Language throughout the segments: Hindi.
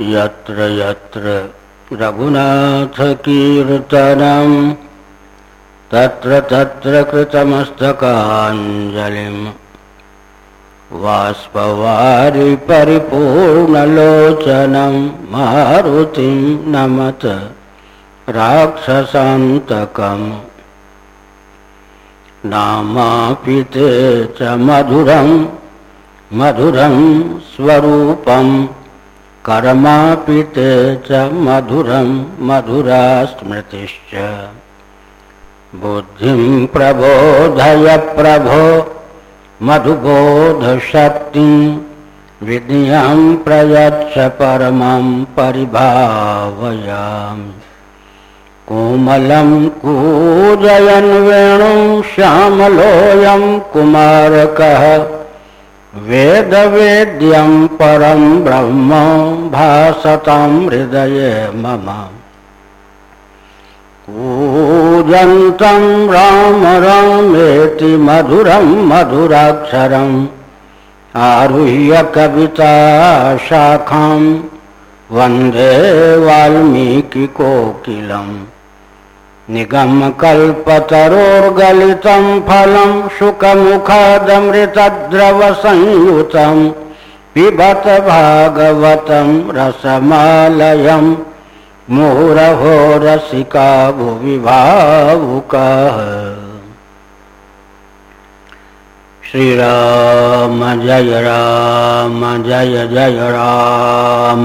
यत्र यत्र रघुनाथकीर्तनम् तत्र तत्र कृतमस्तकाञ्जलिम् वाष्पवारि परिपूर्णलोचनं मारुतिं नमत राक्षसान्तकम् नामापिते च मधुरं मधुरं स्वरूपम् कर्मापिते च मधुरं मधुरा स्मृतिश्च बुद्धिं प्रबोधय प्रभो, मधुबोधशक्तिं विधियं प्रयच्छ परमं परिभावयामि। कोमलं कूजयन् वेणुं श्यामलोऽयं कुमारकः वेद वेद्यम परम ब्रह्म भासतां हृदये मम। कूजन्तं राम रामेति मधुरं मधुराक्षरम्, आरुह्य कविता शाखां वंदे वाल्मीकिकोकिलम् निगमकल्पतरोर्गलितं फलं शुकमुखादमृतद्रवसंयुतं पिबत भागवतं रसमालयं मुहुरहो रसिका भुवि भावुकः श्रीराम जय राम, जय जय राम।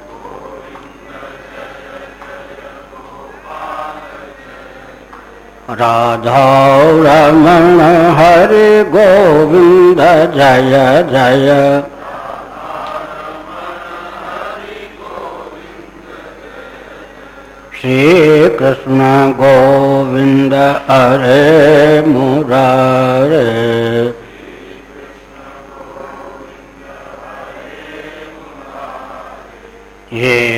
राधा रमण हरे गोविंद जय जय। श्री कृष्ण गोविंद हरे मुरारे। ये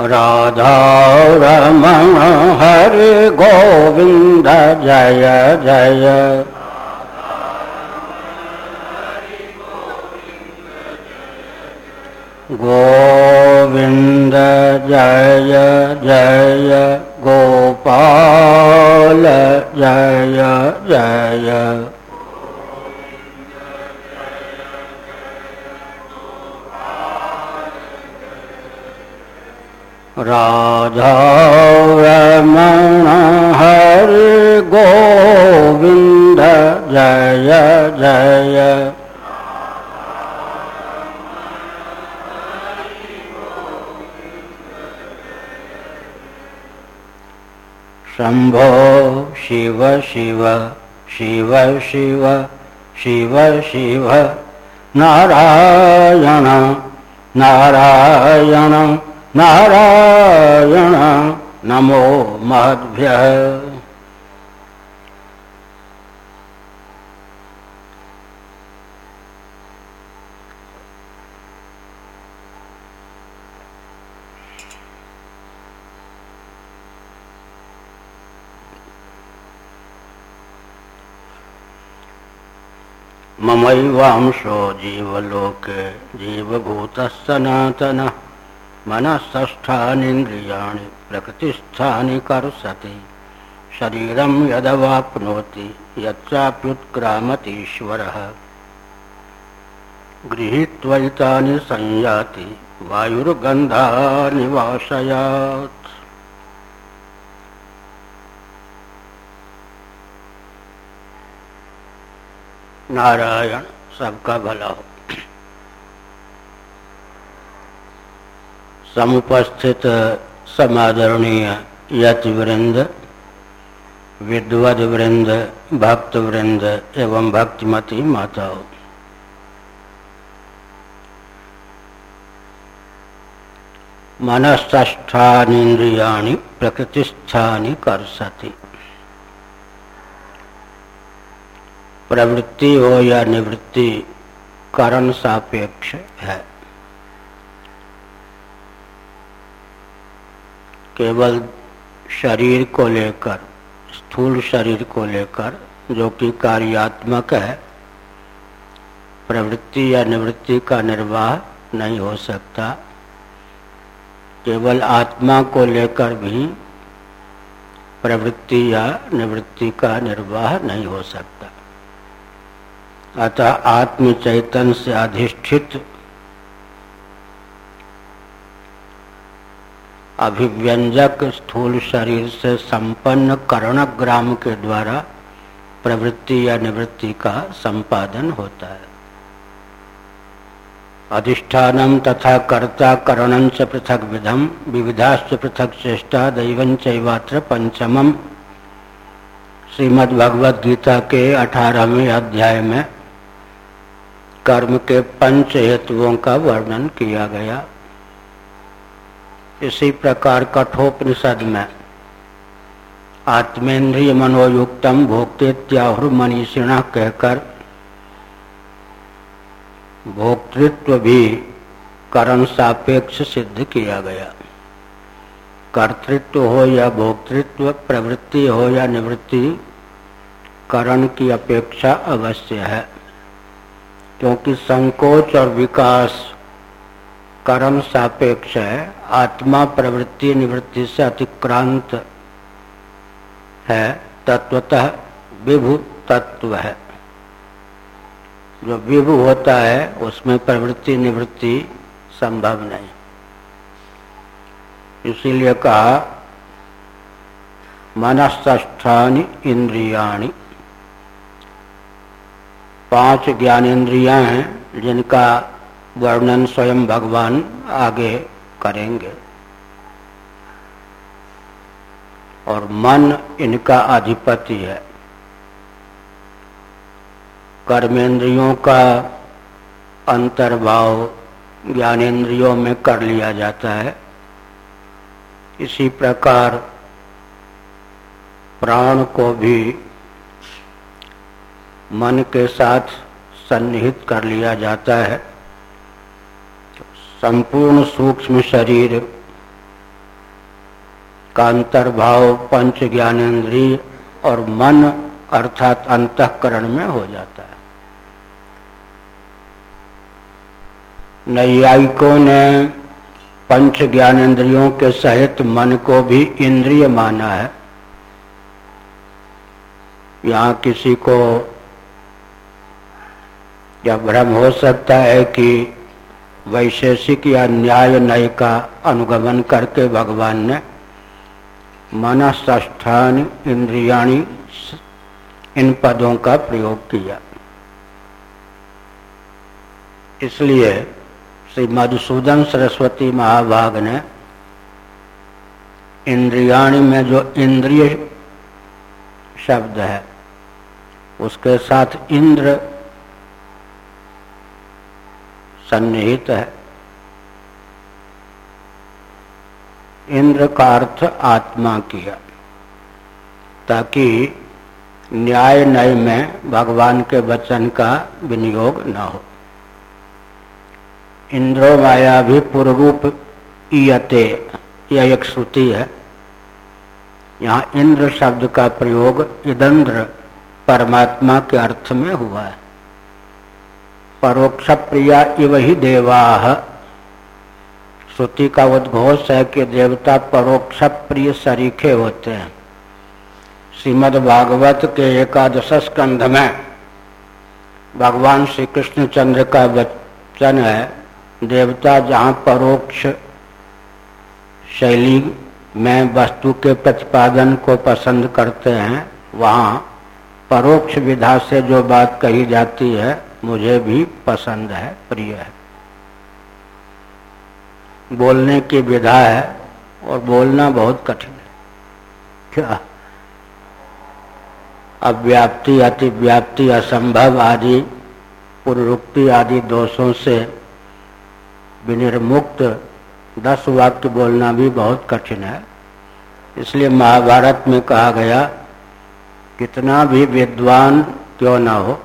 राधा रमण हरे गोविंद जय जय। गोविंद जय जय। गोपाल जय जय। राधा रमण हरि गोविंद जय जय। शंभो शिव शिव शिव शिव शिव शिव। नारायण नारायण नारायण नमो महद्भ्य ममैवांशो जीवलोके जीवभूत सनातनः। मनस्थानीन्द्रियाणि प्रकृतिस्थानि कर्षति। शरीरं यदवाप्नोति यच्चाप्युत्क्रामतीश्वरः। गृहीत्वैतानि संयाति वायुर्गन्धानि वासयात् नारायण सबका भला हो समुपस्थित समादरणीय यति वृंद विद्वद वृंद भक्त वृंद एवं भक्तिमती माताओं। मनस्थानीन्द्रियाणि प्रकृतिस्थानी कर सती प्रवृत्ति हो या निवृत्ति कारण सापेक्ष है। केवल शरीर को लेकर, स्थूल शरीर को लेकर, जो कि कार्यात्मक है, प्रवृत्ति या निवृत्ति का निर्वाह नहीं हो सकता। केवल आत्मा को लेकर भी प्रवृत्ति या निवृत्ति का निर्वाह नहीं हो सकता। अतः आत्म चैतन्य से अधिष्ठित अभिव्यंजक स्थूल शरीर से संपन्न करणग्राम के द्वारा प्रवृत्ति या निवृत्ति का संपादन होता है। अधिष्ठानम तथा कर्ता करण पृथक विधम विविधाश्च पृथक चेष्टा दैव चैवात्र पंचमम श्रीमद्भगवद गीता के अठारहवें अध्याय में कर्म के पंच हेतुओं का वर्णन किया गया। इसी प्रकार कठोपनिषद में, आत्मेन्द्रिय मनोयुक्तम भोक्ते त्याहुर मनीषिण कहकर, भोक्तृत्व भी करण सापेक्ष सिद्ध किया गया। कर्तृत्व हो या भोक्तृत्व, प्रवृत्ति हो या निवृत्ति, करण की अपेक्षा अवश्य है, क्योंकि संकोच और विकास कर्म सापेक्ष है, आत्मा प्रवृत्ति निवृत्ति से अतिक्रांत है, तत्वतः विभु तत्व है। जो विभु होता है, उसमें प्रवृत्ति निवृत्ति संभव नहीं। इसीलिए कहा मनस्थानी इंद्रियाणी। पाँच ज्ञानेन्द्रियाँ हैं, जिनका वर्णन स्वयं भगवान आगे करेंगे। और मन इनका अधिपति है। कर्मेंद्रियों का अंतर्भाव ज्ञानेन्द्रियों में कर लिया जाता है। इसी प्रकार प्राण को भी मन के साथ सन्निहित कर लिया जाता है। संपूर्ण सूक्ष्म शरीर का अंतर्भाव पंच ज्ञानेन्द्रिय और मन अर्थात अंतकरण में हो जाता है। नैयायिकों ने पंच ज्ञानेन्द्रियों के सहित मन को भी इंद्रिय माना है। यहाँ किसी को या भ्रम हो सकता है कि वैशेषिक या न्याय नय का अनुगमन करके भगवान ने मन मनस्थान इंद्रियाणी इन पदों का प्रयोग किया। इसलिए श्री मधुसूदन सरस्वती महाभाग ने इंद्रियाणी में जो इंद्रिय शब्द है, उसके साथ इंद्र सन्निहित है। इंद्र का अर्थ आत्मा किया ताकि न्याय नय में भगवान के वचन का विनियोग न हो। इंद्रो माया भी पूर्वरूप ईयते यह एक श्रुति है। यहाँ इंद्र शब्द का प्रयोग इदंद्र परमात्मा के अर्थ में हुआ है। परोक्ष प्रिया इव ही देवा। श्रुति का उद्घोष है कि देवता परोक्ष प्रिय सरीखे होते हैं श्रीमद भागवत के एकादश स्कंध में भगवान श्री कृष्ण चंद्र का वचन है देवता जहाँ परोक्ष शैली में वस्तु के प्रतिपादन को पसंद करते हैं, वहाँ परोक्ष विधा से जो बात कही जाती है मुझे भी पसंद है, प्रिय है। बोलने की विधा है और बोलना बहुत कठिन है। क्या? अव्याप्ति, अतिव्याप्ति, असंभव आदि पुरुक्ति आदि दोषों से विनिर्मुक्त दस वाक्य बोलना भी बहुत कठिन है। इसलिए महाभारत में कहा गया, कितना भी विद्वान क्यों ना हो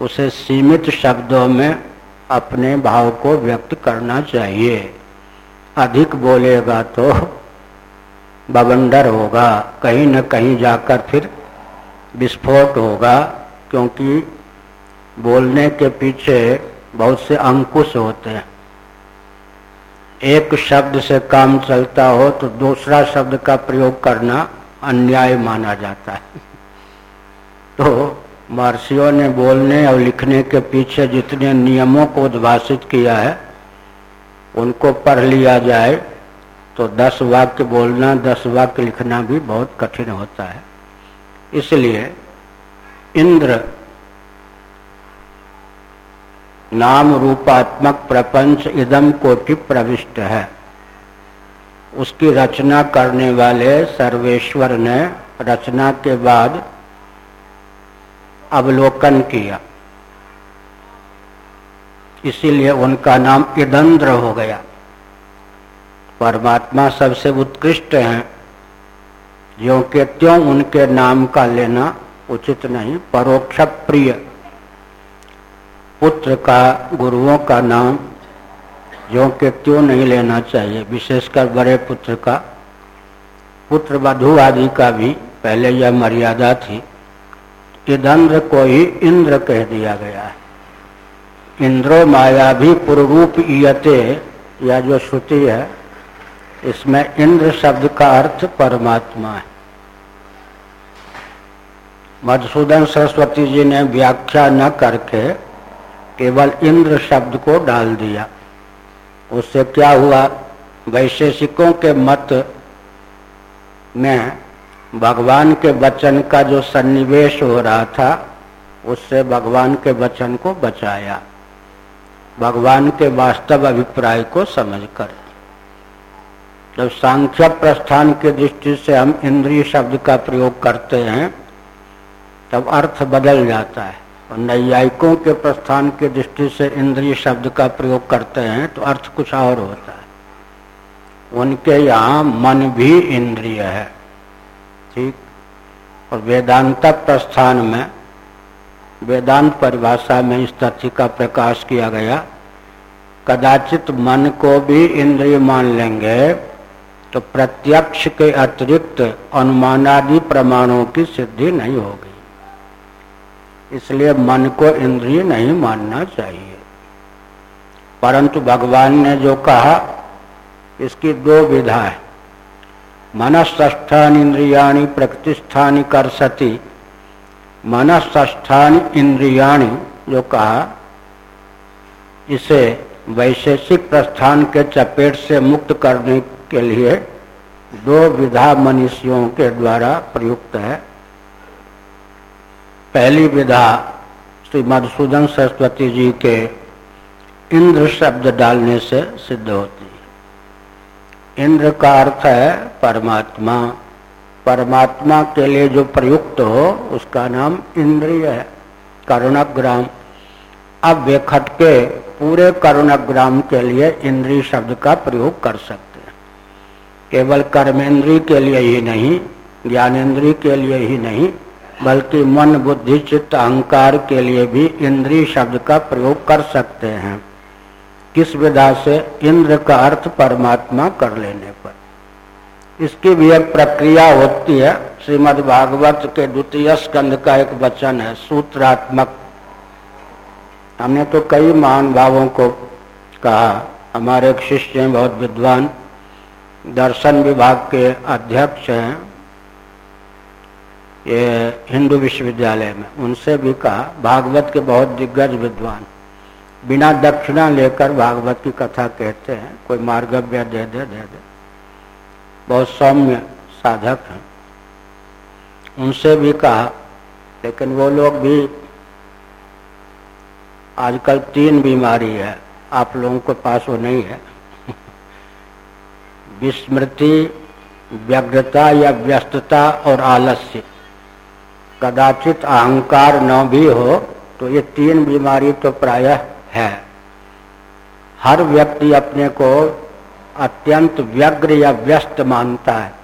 उसे सीमित शब्दों में अपने भाव को व्यक्त करना चाहिए। अधिक बोलेगा तो बवंडर होगा, कहीं न कहीं जाकर फिर विस्फोट होगा, क्योंकि बोलने के पीछे बहुत से अंकुश होते हैं। एक शब्द से काम चलता हो तो दूसरा शब्द का प्रयोग करना अन्याय माना जाता है। तो महर्षियों ने बोलने और लिखने के पीछे जितने नियमों को उद्भाषित किया है, उनको पढ़ लिया जाए तो दस वाक्य बोलना, दस वाक्य लिखना भी बहुत कठिन होता है। इसलिए इंद्र नाम रूपात्मक प्रपंच इदम कोटि प्रविष्ट है। उसकी रचना करने वाले सर्वेश्वर ने रचना के बाद अवलोकन किया। इसीलिए उनका नाम इदंद्र हो गया। परमात्मा सबसे उत्कृष्ट हैं। जो के त्यों उनके नाम का लेना उचित नहीं, परोक्ष प्रिय। पुत्र का, गुरुओं का नाम जो के क्यों नहीं लेना चाहिए, विशेषकर बड़े पुत्र का। पुत्र वधु आदि का भी, पहले यह मर्यादा थी। इधंद्र को ही इंद्र कह दिया गया है। इंद्रो माया भी पुरूप इयते, या जो श्रुति है, इसमें इंद्र शब्द का अर्थ परमात्मा है। मधुसूदन सरस्वती जी ने व्याख्या न करके केवल इंद्र शब्द को डाल दिया। उससे क्या हुआ? वैशेषिकों के मत में भगवान के वचन का जो सन्निवेश हो रहा था, उससे भगवान के वचन को बचाया। भगवान के वास्तव अभिप्राय को समझकर। जब सांख्य प्रस्थान की दृष्टि से हम इंद्रिय शब्द का प्रयोग करते हैं, तब अर्थ बदल जाता है। और नैयायिकों के प्रस्थान की दृष्टि से इंद्रिय शब्द का प्रयोग करते हैं तो अर्थ कुछ और होता है। उनके यहाँ मन भी इंद्रिय है। ठीक और वेदांत प्रस्थान में, वेदांत परिभाषा में इस तथ्य का प्रकाश किया गया, कदाचित मन को भी इंद्रिय मान लेंगे तो प्रत्यक्ष के अतिरिक्त अनुमानादि प्रमाणों की सिद्धि नहीं होगी। इसलिए मन को इंद्रिय नहीं मानना चाहिए। परंतु भगवान ने जो कहा, इसकी दो विधा है। मनस्थान इंद्रियाणी प्रकृतिस्थानी कर सती मनस्थान इंद्रियाणी जो कहा इसे वैशेषिक प्रस्थान के चपेट से मुक्त करने के लिए दो विधा मनुष्यों के द्वारा प्रयुक्त है पहली विधा श्री मधुसूदन सरस्वती जी के इंद्र शब्द डालने से सिद्ध होती इंद्र का अर्थ है परमात्मा। परमात्मा के लिए जो प्रयुक्त हो, उसका नाम इंद्रिय है, करुणग्राम। अब वे खटके पूरे करुणग्राम के लिए इंद्रिय शब्द का प्रयोग कर सकते हैं। केवल कर्मेंद्री के लिए ही नहीं ज्ञानेन्द्रीय के लिए ही नहीं, बल्कि मन, बुद्धि, चित्त, अहंकार के लिए भी इंद्रिय शब्द का प्रयोग कर सकते हैं। किस विधा से इंद्र का अर्थ परमात्मा कर लेने पर। इसकी भी एक प्रक्रिया होती है, श्रीमद् भागवत के द्वितीय स्कंद का एक वचन है, सूत्रात्मक। हमने तो कई महान भावों को कहा, हमारे एक शिष्य हैं, बहुत विद्वान, दर्शन विभाग के अध्यक्ष हैं, ये हिंदू विश्वविद्यालय में, उनसे भी कहा, भागवत के बहुत दिग्गज विद्वान। बिना दक्षिणा लेकर भागवत की कथा कहते हैं, कोई मार्गव्य दे दे दे दे। बहुत सौम्य साधक हैं। उनसे भी कहा, लेकिन वो लोग भी, आजकल तीन बीमारी है, आप लोगों के पास वो नहीं है। विस्मृति, व्यग्रता या व्यस्तता और आलस्य। कदाचित अहंकार न भी हो तो ये तीन बीमारी तो प्रायः है। हर व्यक्ति अपने को अत्यंत व्यग्र या व्यस्त मानता है।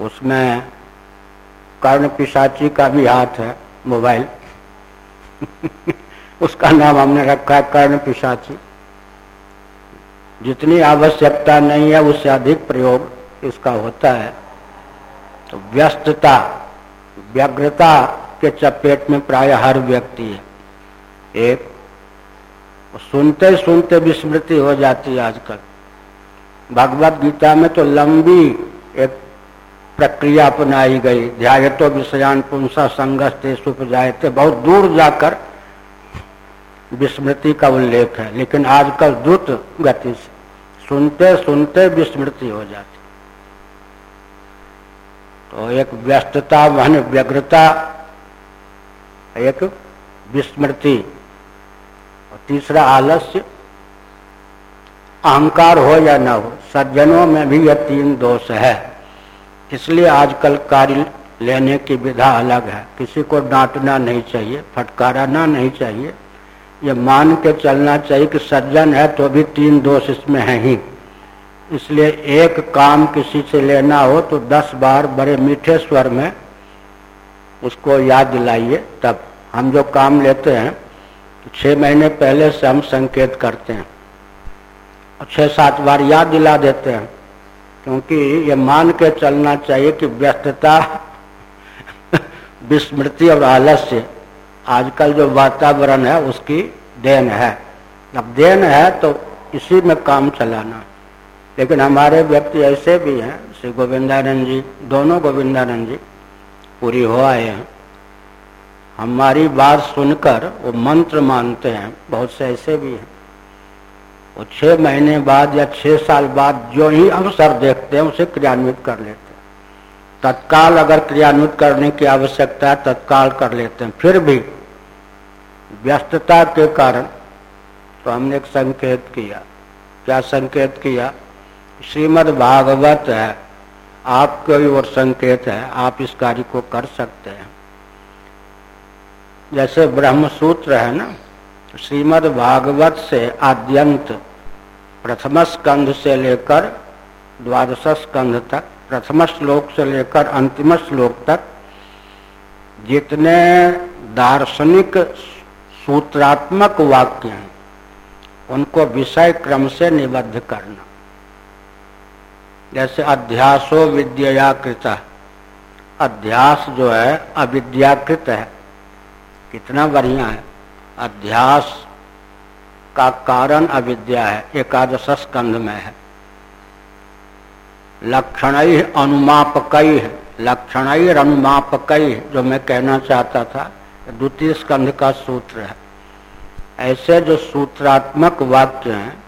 उसमें कर्ण पिशाची का भी हाथ है, मोबाइल। उसका नाम हमने रखा है कर्ण पिशाची। जितनी आवश्यकता नहीं है, उससे अधिक प्रयोग इसका होता है। तो व्यस्तता, व्यग्रता के चपेट में प्राय हर व्यक्ति है। एक सुनते सुनते विस्मृति हो जाती है आजकल। भगवत गीता में तो लंबी एक प्रक्रिया अपनाई गई। ध्याय तो विषयान पुंसा संघर्ष थे सुप जाए बहुत दूर जाकर विस्मृति का उल्लेख है, लेकिन आजकल द्रुत गति से सुनते सुनते विस्मृति हो जाती तो एक व्यस्तता, वहन व्यग्रता, एक विस्मृति तीसरा आलस्य, अहंकार हो या ना हो, सज्जनों में भी यह तीन दोष है। इसलिए आजकल कार्य लेने की विधा अलग है। किसी को डांटना नहीं चाहिए फटकाराना नहीं चाहिए। ये मान के चलना चाहिए कि सज्जन है तो भी तीन दोष इसमें है ही। इसलिए एक काम किसी से लेना हो तो दस बार बड़े मीठे स्वर में उसको याद दिलाइए तब। हम जो काम लेते हैं छह महीने पहले से हम संकेत करते हैं और छह सात बार याद दिला देते हैं, क्योंकि ये मान के चलना चाहिए कि व्यस्तता, विस्मृति और आलस्य, आजकल जो वातावरण है, उसकी देन है। अब देन है तो इसी में काम चलाना। लेकिन हमारे व्यक्ति ऐसे भी हैं, श्री गोविंदानंद जी, दोनों गोविंदानंद जी, पूरी हो आए हैं। हमारी बात सुनकर वो मंत्र मानते हैं। बहुत से ऐसे भी हैं। वो छह महीने बाद या छह साल बाद जो ही अवसर देखते हैं, उसे क्रियान्वित कर लेते हैं। तत्काल अगर क्रियान्वित करने की आवश्यकता है, तत्काल कर लेते हैं। फिर भी व्यस्तता के कारण तो हमने एक संकेत किया। क्या संकेत किया? श्रीमद भागवत है। आपके ओर संकेत है। आप इस कार्य को कर सकते हैं। जैसे ब्रह्म सूत्र है ना श्रीमद भागवत से आद्यंत, प्रथम स्कंध से लेकर द्वादश स्कंध तक, प्रथम श्लोक से लेकर अंतिम श्लोक तक, जितने दार्शनिक सूत्रात्मक वाक्य हैं, उनको विषय क्रम से निबद्ध करना। जैसे अध्यासो विद्या कृत, अध्यास जो है अविद्याकृत है। कितना बढ़िया है। अध्यास का कारण अविद्या है, एकादश स्कंध में है। लक्षण अनुमापक लक्षण अनुमापक जो मैं कहना चाहता था, द्वितीय स्कंध का सूत्र है। ऐसे जो सूत्रात्मक वाक्य हैं,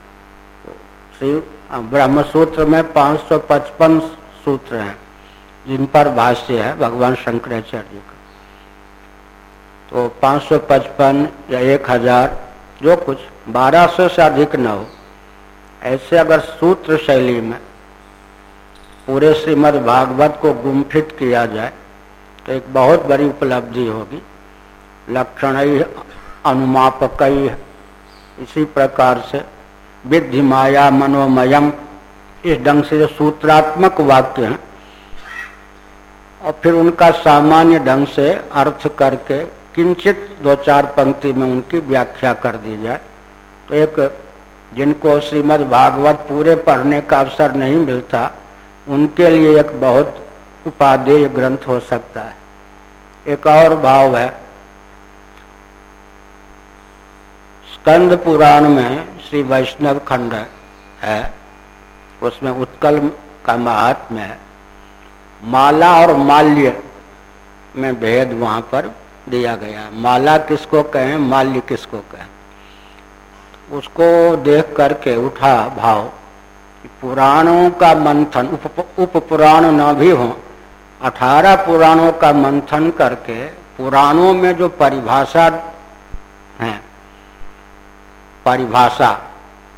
श्री ब्रह्म सूत्र में 555 सूत्र हैं, जिन पर भाष्य है, भगवान शंकराचार्य का। तो 555 या 1000 जो कुछ 1200 से अधिक न हो। ऐसे अगर सूत्र शैली में पूरे श्रीमद् भागवत को गुम्फित किया जाए तो एक बहुत बड़ी उपलब्धि होगी। लक्षण अनुमापक, इसी प्रकार से विधि माया मनोमयम, इस ढंग से जो सूत्रात्मक वाक्य हैं, और फिर उनका सामान्य ढंग से अर्थ करके किंचित दो चार पंक्ति में उनकी व्याख्या कर दी जाए। तो एक, जिनको श्रीमद् भागवत पूरे पढ़ने का अवसर नहीं मिलता, उनके लिए एक बहुत उपादेय ग्रंथ हो सकता है। एक और भाव है, स्कंद पुराण में श्री वैष्णव खंड है, उसमें उत्कल का महात्म है। माला और माल्य में भेद वहाँ पर दिया गया। माला किसको कहें? माल्य किसको कहें? उसको देख करके उठा भाव पुराणों का मंथन उप, उप पुराण न भी हो अठारह पुराणों का मंथन करके पुराणों में जो परिभाषा है परिभाषा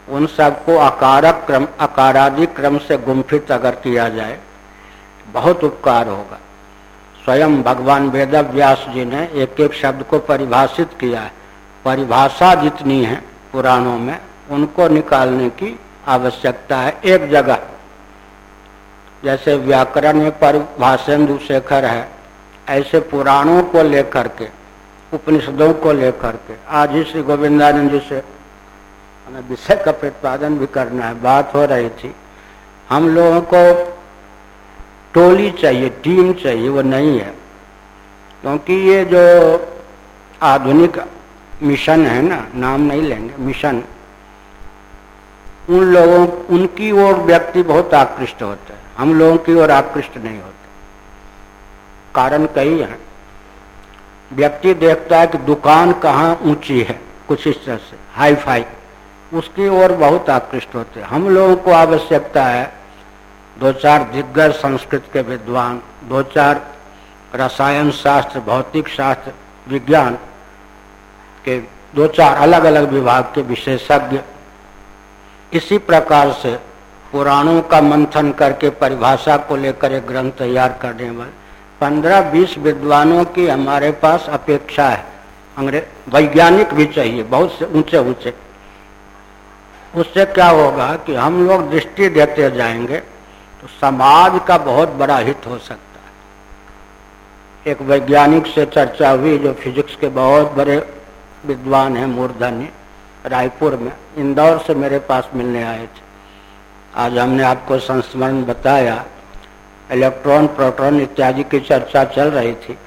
उन सबको अकारक क्रम अकारादि क्रम से गुम्फित अगर किया जाए बहुत उपकार होगा। स्वयं भगवान वेद व्यास जी ने एक एक शब्द को परिभाषित किया है। परिभाषा जितनी है पुराणों में, उनको निकालने की आवश्यकता है एक जगह। जैसे व्याकरण में परिभाषेंदु शेखर है, ऐसे पुराणों को लेकर के, उपनिषदों को लेकर के, आज ही श्री गोविंदानंद जी से विषय का प्रतिपादन भी करना है, बात हो रही थी। हम लोगों को टोली चाहिए, टीम चाहिए, वो नहीं है। क्योंकि ये जो आधुनिक मिशन है ना, नाम नहीं लेंगे, मिशन। उन लोगों, उनकी ओर व्यक्ति बहुत आकृष्ट होते हैं। हम लोगों की ओर आकृष्ट नहीं होते। कारण कई है। व्यक्ति देखता है कि दुकान कहाँ ऊँची है, कुछ इस तरह से हाई फाई उसकी ओर बहुत आकृष्ट होते हैं। हम लोगों को आवश्यकता है दो चार दिग्गज संस्कृत के विद्वान, दो चार रसायन शास्त्र, भौतिक शास्त्र, विज्ञान के दो चार अलग अलग विभाग के विशेषज्ञ। इसी प्रकार से पुराणों का मंथन करके परिभाषा को लेकर एक ग्रंथ तैयार करने वाले पंद्रह बीस विद्वानों की हमारे पास अपेक्षा है। अंग्रेज़ वैज्ञानिक भी चाहिए, बहुत से ऊँचे ऊँचे उससे क्या होगा कि हम लोग दृष्टि देते जाएँगे तो समाज का बहुत बड़ा हित हो सकता है। एक वैज्ञानिक से चर्चा हुई जो फिजिक्स के बहुत बड़े विद्वान हैं मूर्धन्य, रायपुर में, इंदौर से मेरे पास मिलने आए थे। आज हमने आपको संस्मरण बताया, इलेक्ट्रॉन, प्रोटॉन इत्यादि की चर्चा चल रही थी,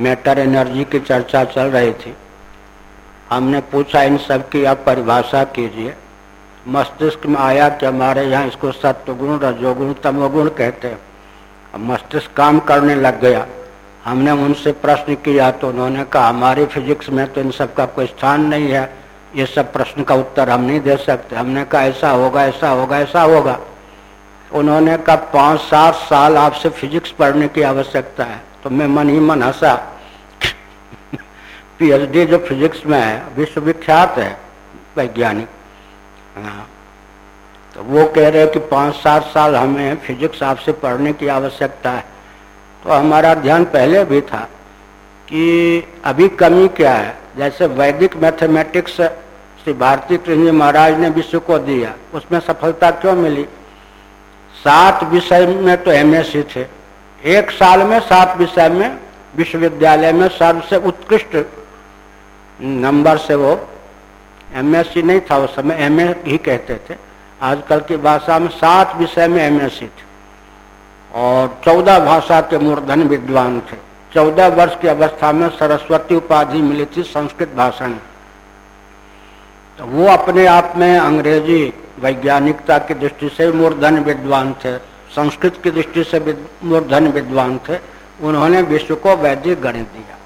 मैटर एनर्जी की चर्चा चल रही थी। हमने पूछा इन सब की, आप परिभाषा कीजिए। मस्तिष्क में आया कि हमारे यहाँ इसको सत्वगुण, रजोगुण, तमोगुण कहते हैं। मस्तिष्क काम करने लग गया। हमने उनसे प्रश्न किया तो उन्होंने कहा, हमारी फिजिक्स में तो इन सब का कोई स्थान नहीं है। ये सब प्रश्न का उत्तर हम नहीं दे सकते। हमने कहा, ऐसा होगा ऐसा होगा ऐसा होगा। उन्होंने कहा, पाँच सात साल आपसे फिजिक्स पढ़ने की आवश्यकता है। तो मैं मन ही मन हंसा। पीएचडी जो फिजिक्स में है, विश्वविख्यात है, वैज्ञानिक। हाँ तो वो कह रहे कि पाँच सात साल हमें फिजिक्स आपसे पढ़ने की आवश्यकता है। तो हमारा ध्यान पहले भी था कि अभी कमी क्या है। जैसे वैदिक मैथमेटिक्स श्री भारती कृष्ण महाराज ने विश्व को दिया, उसमें सफलता क्यों मिली? सात विषय में तो एमएससी थे। एक साल में सात विषय में विश्वविद्यालय में सबसे उत्कृष्ट नंबर से वो एमएससी नहीं था उस समय एमए ही कहते थे। आजकल की भाषा में सात विषय में एमएससी थे। और चौदह भाषा के मूर्धन विद्वान थे। चौदह वर्ष की अवस्था में सरस्वती उपाधि मिली थी संस्कृत भाषा में। तो वो अपने आप में अंग्रेज़ी वैज्ञानिकता की दृष्टि से मूर्धन विद्वान थे। संस्कृत की दृष्टि से मूर्धन विद्वान थे। उन्होंने विश्व को वैदिक गणित दिया।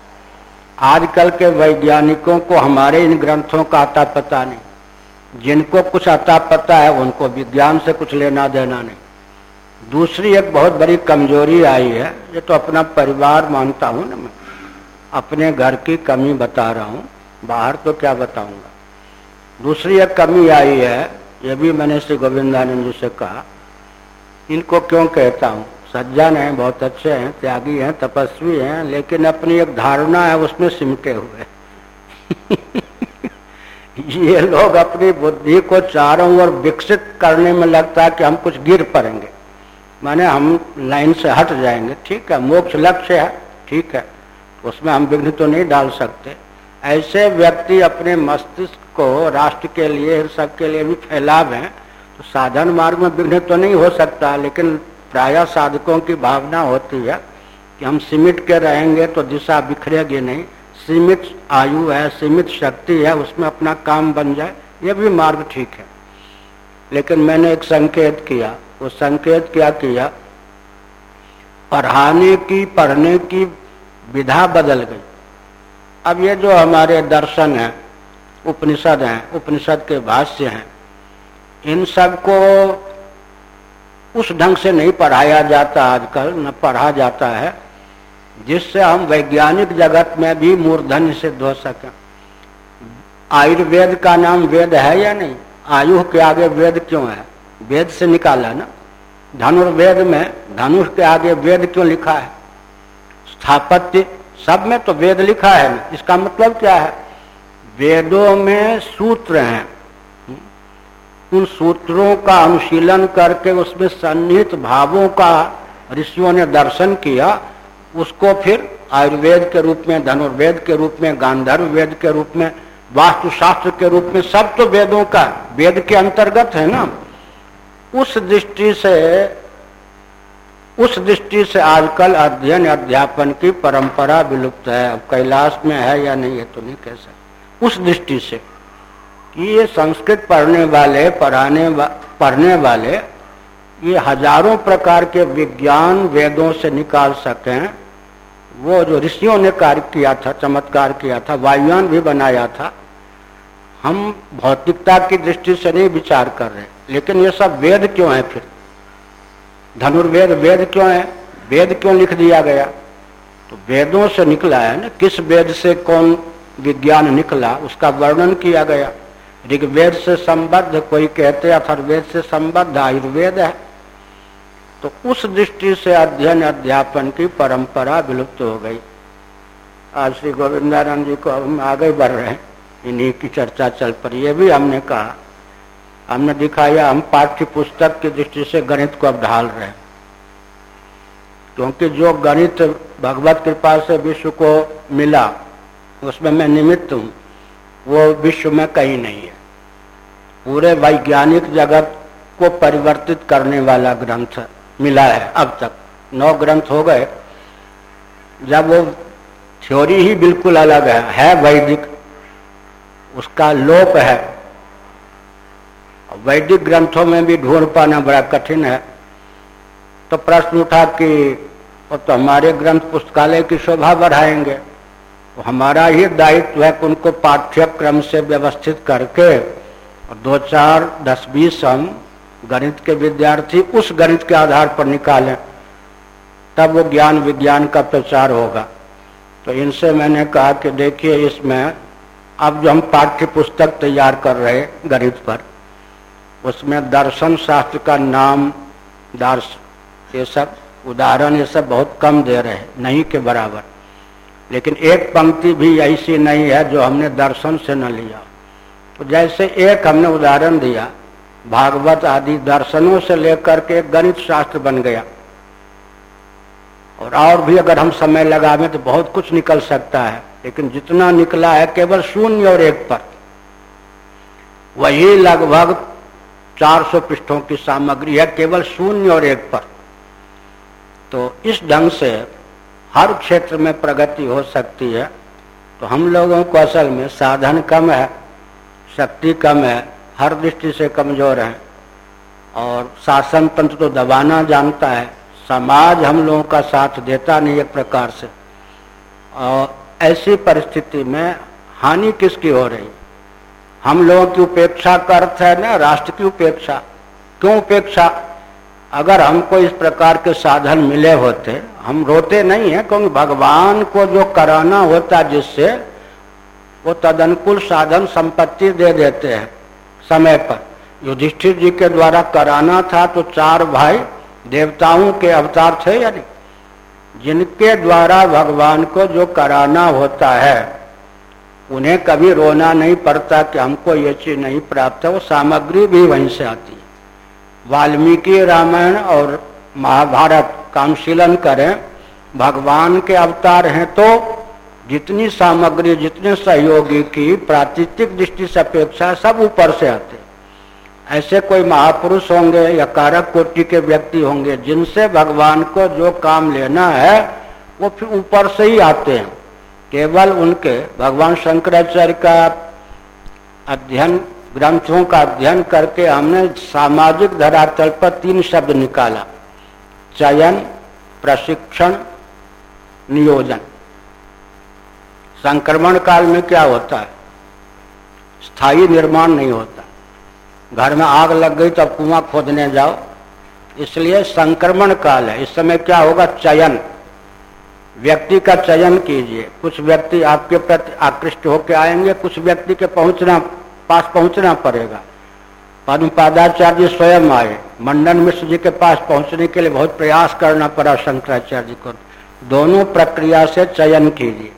आजकल के वैज्ञानिकों को हमारे इन ग्रंथों का आता पता नहीं। जिनको कुछ आता पता है, उनको विज्ञान से कुछ लेना देना नहीं। दूसरी एक बहुत बड़ी कमज़ोरी आई है, ये तो अपना परिवार मानता हूँ ना मैं। अपने घर की कमी बता रहा हूँ, बाहर तो क्या बताऊँगा। दूसरी एक कमी आई है, ये भी मैंने श्री गोविंदानंद जी से कहा। इनको क्यों कहता हूँ? सज्जन हैं, बहुत अच्छे हैं, त्यागी हैं, तपस्वी हैं, लेकिन अपनी एक धारणा है, उसमें सिमटे हुए ये लोग अपनी बुद्धि को चारों ओर विकसित करने में लगता है कि हम कुछ गिर पड़ेंगे। माने हम लाइन से हट जाएँगे। ठीक है, मोक्ष लक्ष्य है, ठीक है, उसमें हम विघ्न तो नहीं डाल सकते। ऐसे व्यक्ति अपने मस्तिष्क को राष्ट्र के लिए सबके लिए भी फैलाव है तो साधन मार्ग में विघ्न तो नहीं हो सकता, लेकिन प्राय साधकों की भावना होती है कि हम सीमित के रहेंगे तो दिशा बिखरेगी नहीं। सीमित आयु है, सीमित शक्ति है, उसमें अपना काम बन जाए, ये भी मार्ग ठीक है। लेकिन मैंने एक संकेत किया, वो संकेत क्या किया? पढ़ाने की, पढ़ने की विधा बदल गई। अब ये जो हमारे दर्शन है, उपनिषद हैं, उपनिषद के भाष्य हैं, इन सबको उस ढंग से नहीं पढ़ाया जाता आजकल, न पढ़ा जाता है, जिससे हम वैज्ञानिक जगत में भी मूर्धन्य सिद्ध हो सके। आयुर्वेद का नाम वेद है या नहीं? आयु के आगे वेद क्यों है? वेद से निकाला ना? धनुर्वेद में धनुष के आगे वेद क्यों लिखा है? स्थापत्य, सब में तो वेद लिखा है ना? इसका मतलब क्या है? वेदों में सूत्र हैं। उन सूत्रों का अनुशीलन करके उसमें सन्निहित भावों का ऋषियों ने दर्शन किया, उसको फिर आयुर्वेद के रूप में, धनुर्वेद के रूप में गांधर्व वेद के रूप में, वास्तुशास्त्र के रूप में, सब तो वेदों का, वेद के अंतर्गत है ना? उस दृष्टि से, उस दृष्टि से आजकल अध्ययन, अध्यापन की परंपरा विलुप्त है। अब कैलाश में है या नहीं है तो नहीं कह सकते। उस दृष्टि से। कि ये संस्कृत पढ़ने वाले पढ़ाने वा, पढ़ने वाले ये हज़ारों प्रकार के विज्ञान वेदों से निकाल सकें। वो जो ऋषियों ने कार्य किया था चमत्कार किया था वायुयान भी बनाया था हम भौतिकता की दृष्टि से नहीं विचार कर रहे। लेकिन ये सब वेद क्यों है फिर? धनुर्वेद वेद क्यों है? वेद क्यों लिख दिया गया? तो वेदों से निकला है ना किस वेद से कौन विज्ञान निकला उसका वर्णन किया गया। ऋग्वेद से संबद्ध, कोई कहते अथर्वेद से संबद्ध, आयुर्वेद है। तो उस दृष्टि से अध्ययन, अध्यापन की परंपरा विलुप्त हो गई। आज श्री गोविंदानंद जी को हम आगे बढ़ रहे हैं। इन्हीं की चर्चा चल पड़ी, ये भी हमने कहा। हमने दिखाया, हम पाठ्य पुस्तक की दृष्टि से गणित को अब ढाल रहे हैं। क्योंकि जो गणित भगवत कृपा से विश्व को मिला, उसमें मैं निमित्त हूँ, वो विश्व में कहीं नहीं है। पूरे वैज्ञानिक जगत को परिवर्तित करने वाला ग्रंथ मिला है, अब तक। नौ ग्रंथ हो गए। जब वो थ्योरी ही बिल्कुल अलग है है वैदिक, उसका लोप है। वैदिक ग्रंथों में भी ढूंढ पाना बड़ा कठिन है। तो प्रश्न उठा कि वो तो हमारे ग्रंथ पुस्तकालय की शोभा बढ़ाएँगे। तो हमारा ही दायित्व है कि उनको पाठ्यक्रम से व्यवस्थित करके दो चार, दस, बीस हम गणित के विद्यार्थी उस गणित के आधार पर निकालें, तब वो ज्ञान विज्ञान का प्रचार होगा। तो इनसे मैंने कहा कि देखिए इसमें अब जो हम पाठ्य पुस्तक तैयार कर रहे गणित पर, उसमें दर्शन शास्त्र का नाम, दार्श, ये सब, उदाहरण ये सब बहुत कम दे रहे हैं, नहीं के बराबर। लेकिन एक पंक्ति भी ऐसी नहीं है जो हमने दर्शन से न लिया। तो जैसे एक हमने उदाहरण दिया, भागवत आदि दर्शनों से लेकर के गणित शास्त्र बन गया। और और भी अगर हम समय लगावे तो बहुत कुछ निकल सकता है, लेकिन जितना निकला है केवल शून्य और एक पर। वही लगभग 400 पृष्ठों की सामग्री है, केवल शून्य और एक पर। तो इस ढंग से हर क्षेत्र में प्रगति हो सकती है। तो हम लोगों को असल में साधन कम है। शक्ति कम है, हर दृष्टि से कमज़ोर है। और शासन तंत्र तो दबाना जानता है, समाज हम लोगों का साथ देता नहीं एक प्रकार से। और ऐसी परिस्थिति में हानि किसकी हो रही? हम लोगों की उपेक्षा का अर्थ है ना, राष्ट्र की उपेक्षा। क्यों उपेक्षा? अगर हमको इस प्रकार के साधन मिले होते, हम रोते नहीं है, क्योंकि भगवान को जो कराना होता जिससे वो तदनुकूल साधन संपत्ति दे देते हैं समय पर। युधिष्ठिर जी के द्वारा कराना था तो चार भाई देवताओं के अवतार थे या नहीं जिनके द्वारा भगवान को जो कराना होता है, उन्हें कभी रोना नहीं पड़ता कि हमको ये चीज़ नहीं प्राप्त है, वो सामग्री भी वहीं से आती वाल्मीकि रामायण और महाभारत का अनुशीलन करें, भगवान के अवतार हैं तो जितनी सामग्री, जितने सहयोगी की प्राकृतिक दृष्टि से अपेक्षा सब ऊपर से आते। ऐसे कोई महापुरुष होंगे या कारक कोटि के व्यक्ति होंगे, जिनसे भगवान को जो काम लेना है, वो फिर ऊपर से ही आते हैं। केवल उनके, भगवान शंकराचार्य का अध्ययन, ग्रंथों का अध्ययन करके हमने सामाजिक धरातल पर तीन शब्द निकाला। चयन, प्रशिक्षण, नियोजन। संक्रमण काल में क्या होता है? स्थायी निर्माण नहीं होता। घर में आग लग गई तो अब कुआँ खोदने जाओ। इसलिए संक्रमण काल है। इस समय क्या होगा? चयन। व्यक्ति का चयन कीजिए। कुछ व्यक्ति आपके प्रति आकृष्ट होकर आएँगे। कुछ व्यक्ति के पहुँचना, पास पहुँचना पड़ेगा। पद्मपादाचार्य जी स्वयं आए। मंडन मिश्र जी के पास पहुँचने के लिए बहुत प्रयास करना पड़ा शंकराचार्य को। दोनों प्रक्रिया से चयन कीजिए।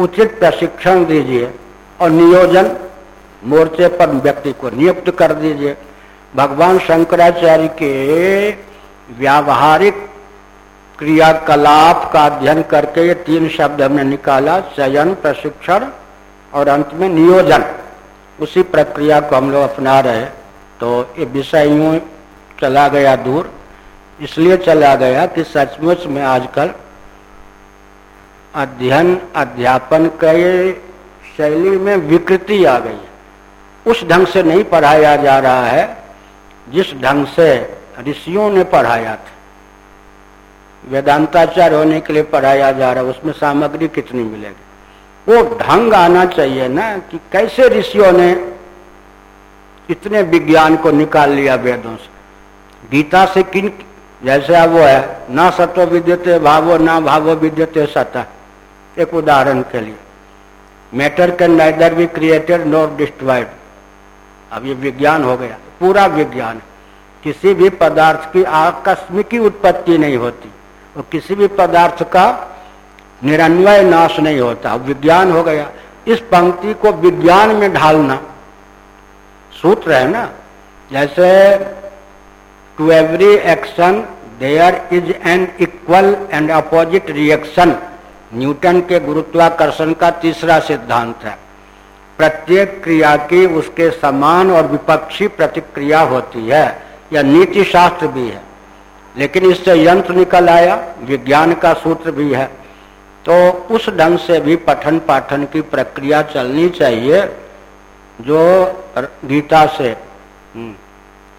उचित प्रशिक्षण दीजिए और नियोजन मोर्चे पर व्यक्ति को नियुक्त कर दीजिए। भगवान शंकराचार्य के व्यावहारिक क्रियाकलाप का अध्ययन करके ये तीन शब्द हमने निकाला, चयन, प्रशिक्षण और अंत में नियोजन। उसी प्रक्रिया को हम लोग अपना रहे तो ये विषय यूँ चला गया दूर, इसलिए चला गया कि सचमुच में आजकल अध्ययन, अध्यापन के शैली में विकृति आ गई है। उस ढंग से नहीं पढ़ाया जा रहा है, जिस ढंग से ऋषियों ने पढ़ाया था। वेदांताचार्य होने के लिए पढ़ाया जा रहा है उसमें सामग्री कितनी मिलेगी? वो ढंग आना चाहिए ना, कि कैसे ऋषियों ने इतने विज्ञान को निकाल लिया वेदों से? गीता से किन, जैसे अब वो है, ना सत्व विद्यते भावो, ना भावो विद्यते सत्य एक उदाहरण के लिए। Matter can neither be created not destroyed अब ये विज्ञान हो गया, पूरा विज्ञान। किसी भी पदार्थ की आकस्मिक उत्पत्ति नहीं होती। और किसी भी पदार्थ का निरन्वय नाश नहीं होता। विज्ञान हो गया। इस पंक्ति को विज्ञान में ढालना। सूत्र है ना? जैसे to every action there is an equal and opposite reaction Newton के गुरुत्वाकर्षण का तीसरा सिद्धांत है। प्रत्येक क्रिया की उसके समान और विपक्षी प्रतिक्रिया होती है यह नीति शास्त्र भी है। लेकिन इससे यंत्र निकल आया विज्ञान का सूत्र भी है। तो उस ढंग से भी पठन पाठन की प्रक्रिया चलनी चाहिए जो गीता से हम्म,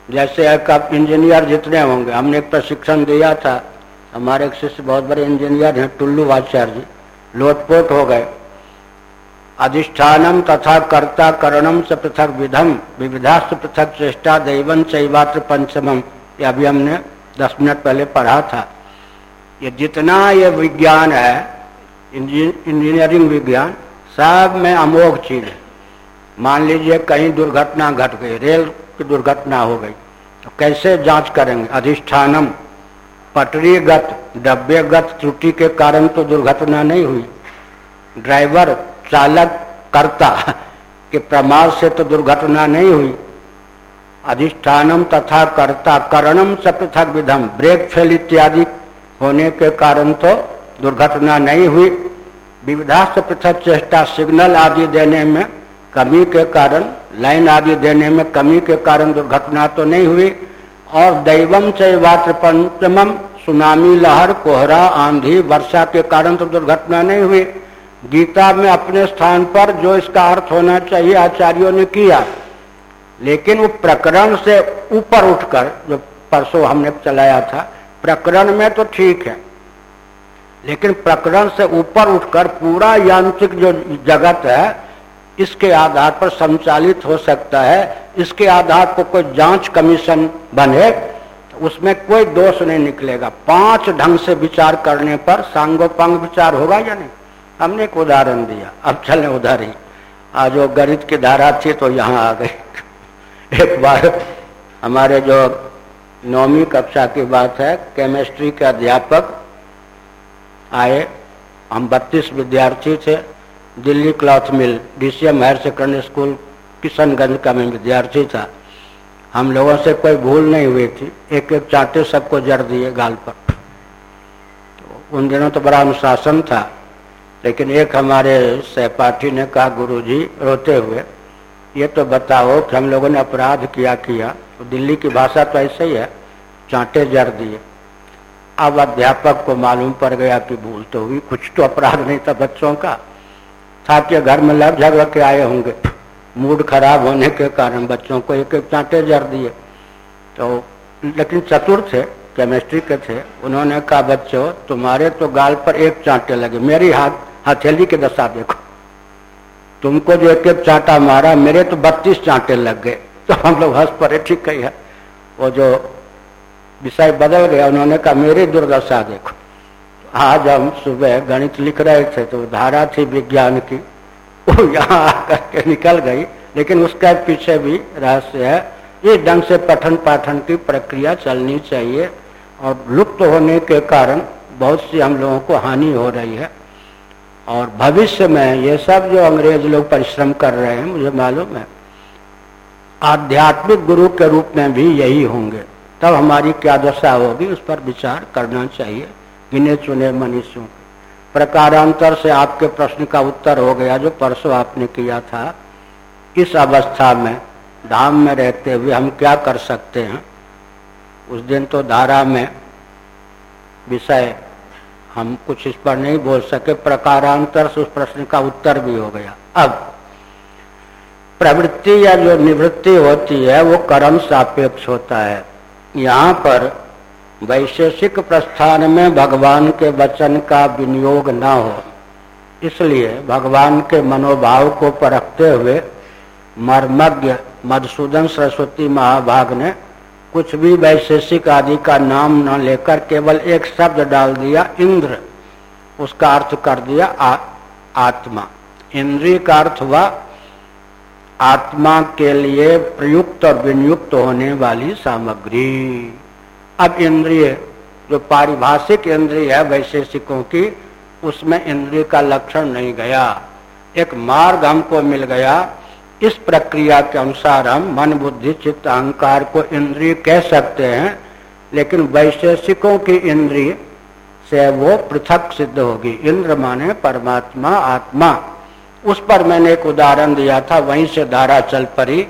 जैसे एक इंजीनियर जितने होंगे हमने प्रशिक्षण दिया था हमारे एक शिष्य, बहुत बड़े इंजीनियर हैं, टुल्लू आचार्य जी। लोटपोट हो गए। अधिष्ठानम तथा कर्ता करणम से पृथक विधम विविधास्त पृथक चेष्टा दैवन चैवात्र पंचमम ये अभी हमने दस मिनट पहले पढ़ा था। ये जितना ये विज्ञान है इंजीनियरिंग विज्ञान, सब में अमोघ चीज़ है। मान लीजिए कहीं दुर्घटना घट गई, रेल की दुर्घटना हो गई तो कैसे जाँच करेंगे? अधिष्ठानम पटरीगत डब्बेगत त्रुटि के कारण तो दुर्घटना नहीं हुई। ड्राइवर, चालक, करता के प्रमाद से तो दुर्घटना नहीं हुई। अधिष्ठानम तथा कर्ता करणम से पृथक विधम ब्रेक फेल इत्यादि होने के कारण तो दुर्घटना नहीं हुई। विविधा से पृथक चेष्टा, सिग्नल आदि देने में कमी के कारण, लाइन आदि देने में कमी के कारण दुर्घटना तो नहीं हुई। और दैवम चैवात्र पंचम सुनामी लहर, कोहरा, आंधी, वर्षा के कारण तो दुर्घटना नहीं हुई। गीता में अपने स्थान पर जो इसका अर्थ होना चाहिए आचार्यों ने किया। लेकिन वो प्रकरण से ऊपर उठकर, जो परसों हमने चलाया था, प्रकरण में तो ठीक है। लेकिन प्रकरण से ऊपर उठकर पूरा यांत्रिक जो जगत है, इसके आधार पर संचालित हो सकता है। इसके आधार पर कोई जाँच कमीशन बने तो उसमें कोई दोष नहीं निकलेगा। पाँच ढंग से विचार करने पर सांगोपांग विचार होगा या नहीं? हमने एक उदाहरण दिया। अब चले उधर ही। आज वो गणित की धारा थी तो यहाँ आ गई एक बार हमारे जो नौवीं कक्षा की बात है, केमिस्ट्री के अध्यापक आए। हम बत्तीस विद्यार्थी थे। Delhi cloth mill, DCM higher secondary school Kishanganj का मैं विद्यार्थी था। हम लोगों से कोई भूल नहीं हुई थी। एक एक चाटे सबको जड़ दिए गाल पर। तो उन दिनों तो बड़ा अनुशासन था। लेकिन एक हमारे सहपाठी ने कहा, गुरुजी, रोते हुए, ये तो बताओ कि हम लोगों ने अपराध किया किया। तो दिल्ली की भाषा तो ऐसे ही है, चांटे जड़ दिए। अब अध्यापक को मालूम पड़ गया कि भूल तो हुई। कुछ तो अपराध नहीं था बच्चों का। था कि घर में लड़ झगड़ के आए होंगे। मूड खराब होने के कारण बच्चों को एक एक चांटे जर दिए। तो लेकिन चतुर थे केमिस्ट्री के थे, उन्होंने कहा, बच्चों, तुम्हारे तो गाल पर एक चांटे लगे, मेरी हाथ, हथेली की दशा देखो। तुमको जो एक एक चांटा मारा, मेरे तो बत्तीस चांटे लग गए। तो हम लोग हंस पड़े, ठीक कही है वो जो विषय बदल गया, उन्होंने कहा, मेरी दुर्दशा देखो। आज हम सुबह गणित लिख रहे थे तो धारा थी विज्ञान की। वो यहाँ आकर के निकल गई, लेकिन उसके पीछे भी रहस्य है। इस ढंग से पठन पाठन की प्रक्रिया चलनी चाहिए और लुप्त होने के कारण बहुत सी हम लोगों को हानि हो रही है। और भविष्य में ये सब जो अंग्रेज़ लोग परिश्रम कर रहे हैं, मुझे मालूम है, आध्यात्मिक गुरु के रूप में भी यही होंगे। तब हमारी क्या दशा होगी, उस पर विचार करना चाहिए, गिने चुने मनुष्यों प्रकारांतर से आपके प्रश्न का उत्तर हो गया जो परसों आपने किया था। इस अवस्था में, धाम में रहते हुए हम क्या कर सकते हैं? उस दिन तो धारा में विषय हम कुछ इस पर नहीं बोल सके, प्रकारांतर से उस प्रश्न का उत्तर भी हो गया। अब, प्रवृत्ति या जो निवृत्ति होती है, वो कर्म सापेक्ष होता है। यहाँ पर वैशेषिक प्रस्थान में भगवान के वचन का विनियोग न हो। इसलिए भगवान के मनोभाव को परखते हुए मर्मज्ञ मधुसूदन सरस्वती महाभाग ने कुछ भी वैशेषिक आदि का नाम न लेकर केवल एक शब्द डाल दिया इंद्र। उसका अर्थ कर दिया आ, आत्मा। इंद्रिय का अर्थ हुआ आत्मा के लिए प्रयुक्त और विनियुक्त होने वाली सामग्री। अब इंद्रिय, जो पारिभाषिक इंद्रिय है वैशेषिकों की, उसमें इंद्रिय का लक्षण नहीं गया। एक मार्ग हमको मिल गया। इस प्रक्रिया के अनुसार हम मन, बुद्धि, चित्त, अहंकार को इंद्रिय कह सकते हैं, लेकिन वैशेषिकों की इंद्रिय से वो पृथक सिद्ध होगी। इंद्र माने परमात्मा, आत्मा। उस पर मैंने एक उदाहरण दिया था, वहीं से धारा चल पड़ी।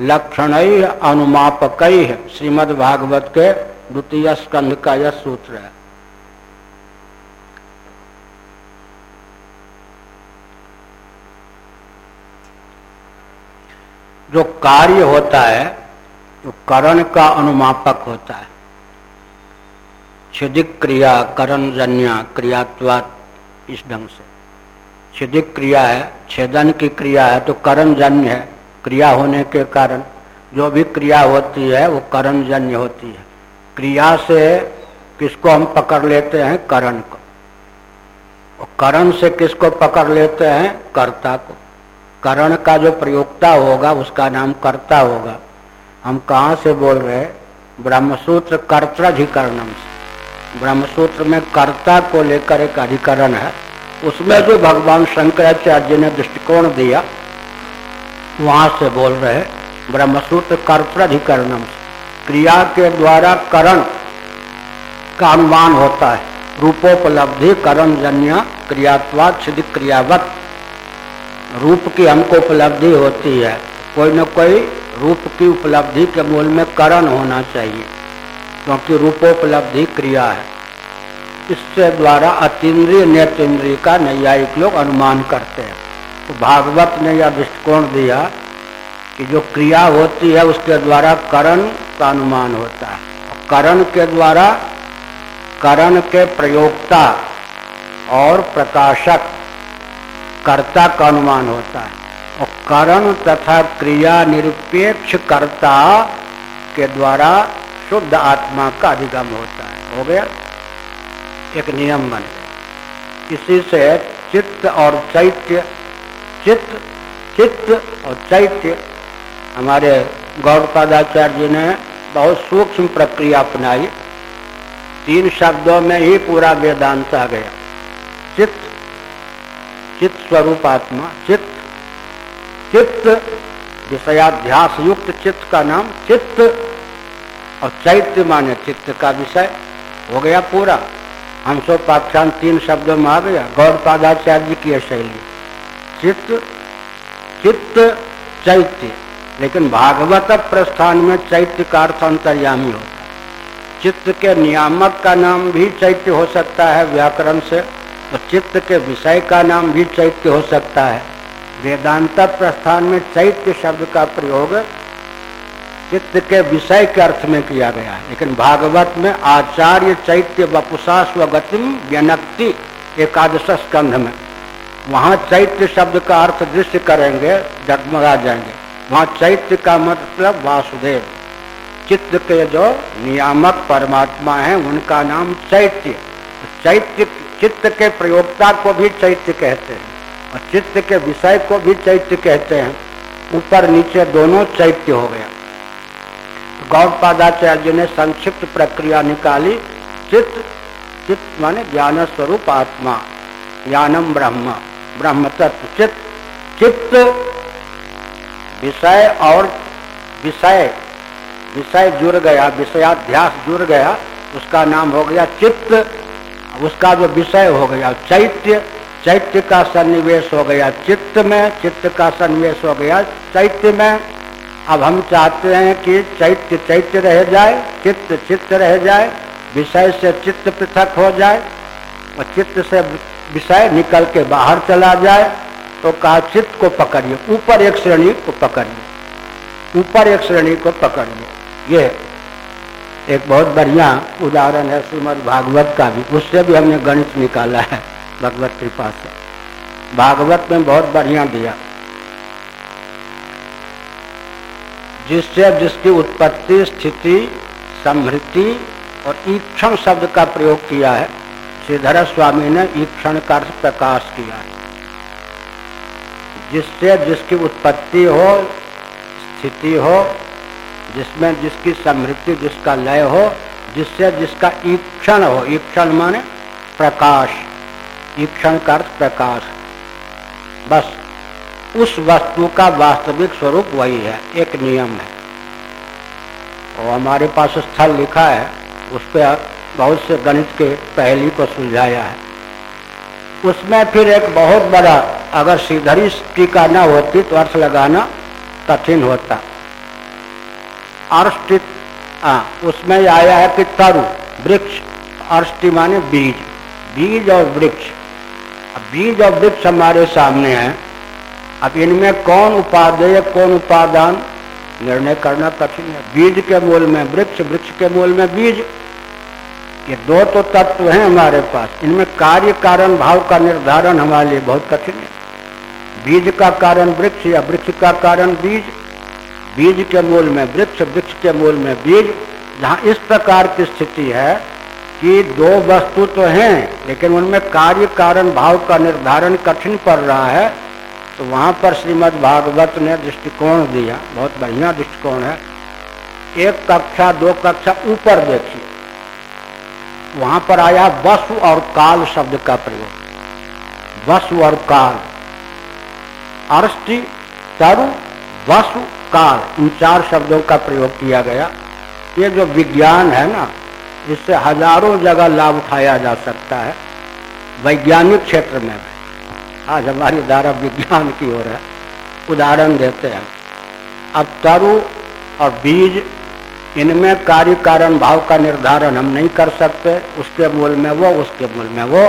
लक्षण अनुमापक श्रीमद भागवत के द्वितीय स्कंध का यह सूत्र है। जो कार्य होता है, जो करण का अनुमापक होता है छिदिक क्रिया करण जन्य क्रियात्वात, इस ढंग से। छिदिक क्रिया है, छेदन की क्रिया है तो करण जन्य है, क्रिया होने के कारण, जो भी क्रिया होती है, वो करण जन्य होती है। क्रिया से किसको हम पकड़ लेते हैं? करण को। और करण से किसको पकड़ लेते हैं? कर्ता को। करण का जो प्रयोगता होगा, उसका नाम कर्ता होगा। हम कहा से बोल रहे हैं? ब्रह्मसूत्र कर्ताधिकरणम से। ब्रह्मसूत्र में कर्ता को लेकर एक अधिकरण है। उसमें जो भगवान शंकराचार्य ने दृष्टिकोण दिया, वहाँ से बोल रहे ब्रह्मसूत्र कर्ताधिकरणम से। क्रिया के द्वारा करण का अनुमान होता है। रूपोपलब्धि करण जन्य क्रियात्वा छिद क्रियावत। रूप की हमको उपलब्धि होती है। कोई न कोई रूप की उपलब्धि के मूल में करण होना चाहिए, क्योंकि रूपोपलब्धि क्रिया है। इससे द्वारा अतीन्द्रिय नेत्र का नैयायिक लोग अनुमान करते हैं। तो भागवत ने यह दृष्टिकोण दिया कि जो क्रिया होती है, उसके द्वारा करण का अनुमान होता है। करण के द्वारा, करण के प्रयोगता और प्रकाशक कर्ता का अनुमान होता है। और करण तथा क्रिया निरपेक्ष कर्ता के द्वारा शुद्ध आत्मा का अधिगम होता है। हो गया? एक नियम बन गया। इसी से चित्त और चैत्य, चित्त चित्त और चैत्य हमारे गौरपादाचार्य जी ने बहुत सूक्ष्म प्रक्रिया अपनाई। तीन शब्दों में ही पूरा वेदांत आ गया। चित्त चित्त स्वरूप आत्मा, चित्त चित्त विषयाध्यास युक्त चित्त का नाम चित्त, और चैत्य माने चित्त का विषय हो गया पूरा। हम सब पाख्यान तीन शब्दों में आ गया गौर पादाचार्य की शैली। चित्त चित्त चैत्य। लेकिन भागवत प्रस्थान में चैत्य का अर्थ अंतर्यामी होता है। चित्त के नियामक का नाम भी चैत्य हो सकता है व्याकरण से तो चित्त के विषय का नाम भी चैत्य हो सकता है। वेदांत प्रस्थान में चैत्य शब्द का प्रयोग चित्त के विषय के अर्थ में किया गया है। लेकिन भागवत में आचार्य चैत्य वपुषा स्वगतिम व्यनक्ति एकादश स्कंध में, वहाँ चैत्य शब्द का अर्थ दृश्य करेंगे, जगमगा जाएँगे। वहाँ चैत्य का मतलब वासुदेव। चित्त के जो नियामक परमात्मा है, उनका नाम चैत्य। चैत्य चित्त के प्रयोगता को भी चैत्य कहते हैं। और चित्त के विषय को भी चैत्य कहते हैं। ऊपर नीचे दोनों चैत्य हो गया। गौरपादाचार्य ने संक्षिप्त प्रक्रिया निकाली। चित्त चित्त माने ज्ञान स्वरूप आत्मा। ज्ञानम ब्रह्म। ब्रह्म तत्व चित्त। चित्त विषय और विषय विषय जुड़ गया, विषयाध्यास जुड़ गया, उसका नाम हो गया चित्त, उसका जो विषय हो गया चैत्य चैत्य का सन्निवेश हो गया चित्त में, चित्त का सन्निवेश हो गया चैत्य में। अब हम चाहते हैं कि चैत्य चैत्य रह जाए, चित्त चित्त रह जाए, विषय से चित्त पृथक हो जाए, और चित्त से विषय निकल के बाहर चला जाए। तो कहा चित्त को पकड़िए ऊपर एक श्रेणी को पकड़िए ऊपर एक श्रेणी को पकड़िए ये एक बहुत बढ़िया उदाहरण है श्रीमद भागवत का भी। उससे भी हमने गणित निकाला है भगवत कृपा से। भागवत में बहुत बढ़िया दिया। जिससे जिसकी उत्पत्ति, स्थिति, समृद्धि और ईक्षण शब्द का प्रयोग किया है श्रीधर स्वामी ने ईक्षण का प्रकाश किया है। जिससे जिसकी उत्पत्ति हो, स्थिति हो, जिसमें जिसकी समृद्धि, जिसका लय हो, जिससे जिसका ईक्षण हो। ईक्षण माने प्रकाश। ईक्षण का अर्थ प्रकाश। बस उस वस्तु का वास्तविक स्वरूप वही है, एक नियम है। और हमारे पास स्थल लिखा है, उस पर बहुत से गणित के पहली को सुलझाया है। उसमें फिर एक बहुत बड़ा, अगर सीधरी टीका न होती तो अर्थ लगाना कठिन होता। अर्ष्टित उसमें आया है कि तरु, वृक्ष अर्ष्टि माने बीज बीज और वृक्ष। बीज और वृक्ष हमारे सामने है। अब इनमें कौन उपादेय, कौन उपादान? निर्णय करना कठिन है। बीज के मूल में वृक्ष वृक्ष के मूल में बीज। ये दो तो तत्व हैं हमारे पास। इनमें कार्य कारण, भाव का निर्धारण हमारे लिए बहुत कठिन है। बीज का कारण वृक्ष या वृक्ष का कारण बीज। बीज के मूल में वृक्ष वृक्ष के मूल में बीज। जहाँ इस प्रकार की स्थिति है कि दो वस्तु तो हैं, लेकिन उनमें कार्य कारण, भाव का निर्धारण कठिन पड़ रहा है तो वहाँ पर श्रीमद् भागवत ने दृष्टिकोण दिया। बहुत बढ़िया दृष्टिकोण है। एक कक्षा, दो कक्षा ऊपर देखिए। वहाँ पर आया वसु और काल शब्द का प्रयोग। वसु और काल। अरष्टि तरु वसु काल, इन चार शब्दों का प्रयोग किया गया। ये जो विज्ञान है ना, इससे हज़ारों जगह लाभ उठाया जा सकता है, वैज्ञानिक क्षेत्र में भी। आज हमारी धारा विज्ञान की ओर है। उदाहरण देते हैं। अब तरु और बीज इनमें कार्य कारण भाव का निर्धारण हम नहीं कर सकते, उसके मूल में वो, उसके मूल में वो।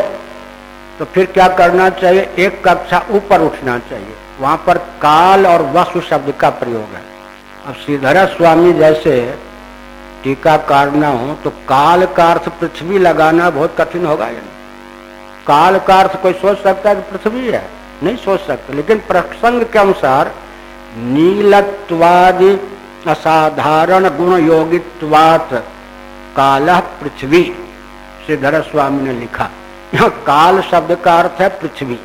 तो फिर क्या करना चाहिए? एक कक्षा ऊपर उठना चाहिए। वहाँ पर काल और वसु शब्द का प्रयोग है। अब श्रीधर स्वामी जैसे टीकाकार न हो तो काल का अर्थ पृथ्वी लगाना बहुत कठिन होगा। या नहीं काल का अर्थ कोई सोच सकता है कि पृथ्वी है? नहीं सोच सकते। लेकिन प्रसंग के अनुसार नीलत्वादि असाधारण गुण योगित्वात काल पृथ्वी श्रीधर स्वामी ने लिखा। काल शब्द का अर्थ है पृथ्वी।